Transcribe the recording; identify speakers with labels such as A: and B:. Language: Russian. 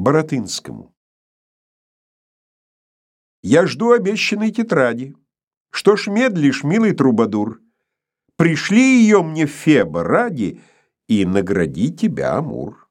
A: Боротынскому. Я жду обещанной тетради. Что ж медлишь, милый трубадур? Пришли ее мне Феба ради, и награди тебя, Амур.